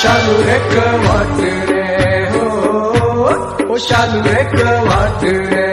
शालू एक वाट रे हो ओ शालू एक वाट रे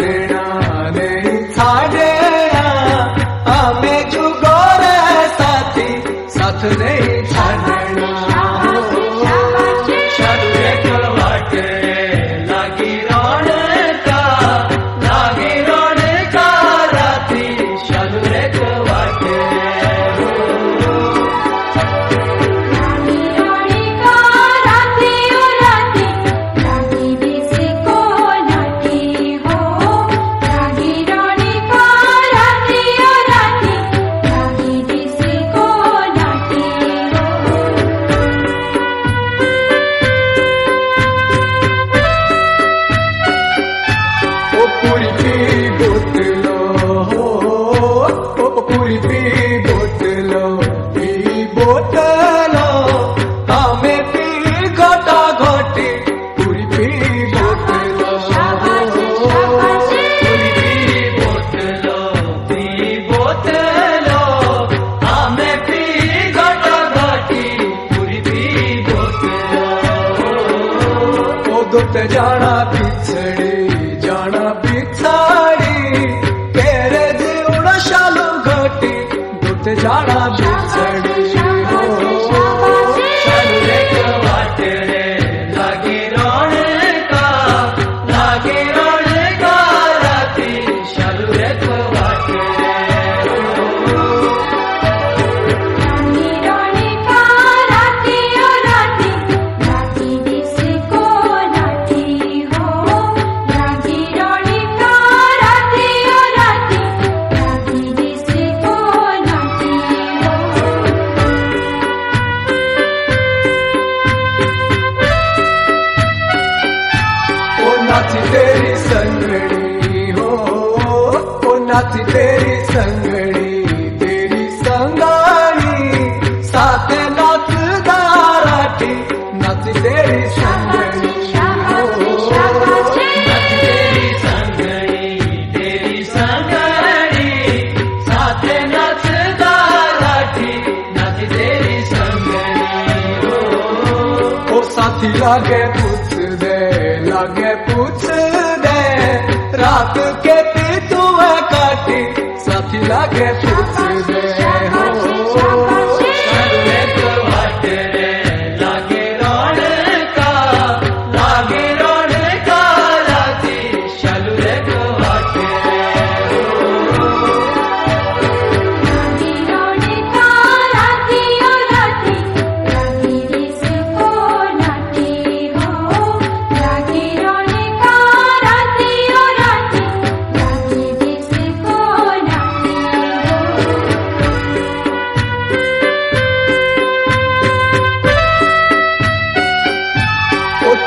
डेया अमे चुगोरी से छाड दुत जाना पिछड़े जाना पिछाड़ी। तेरे जीवन शालू घटी दुत जाना पि नाच तेरी संगणी तेरी संगाणी साथ नाच दाराठी नाच तेरी संगणी। साथी लागे पूछ दे लागे पूछ I get you today.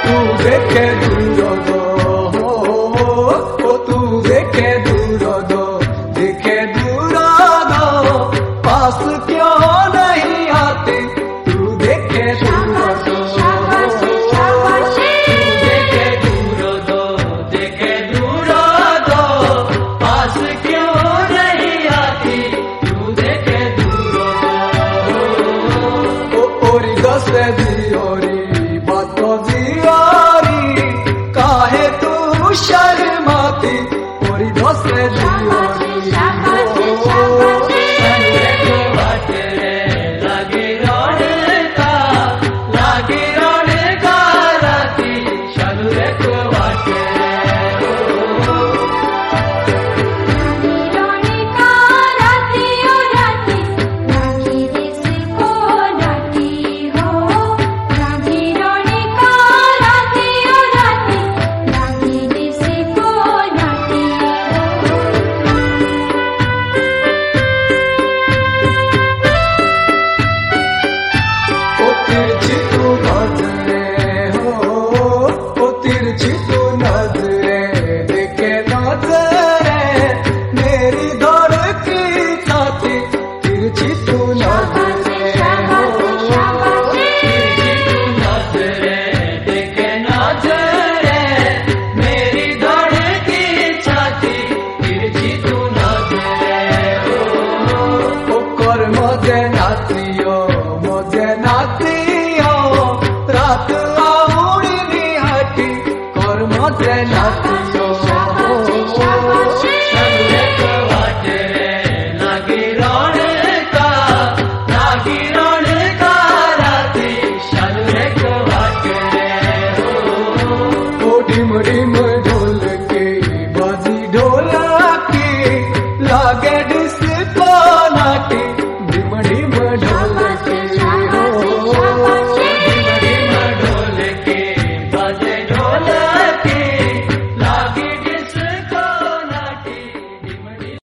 তুজে কে দূরদ? ও তুজে কে দূরদ? দেখে দূরদ পাস কেউ নাই হাতে। তু দেখে দূরদ Said the origin. 我的爱。Okay.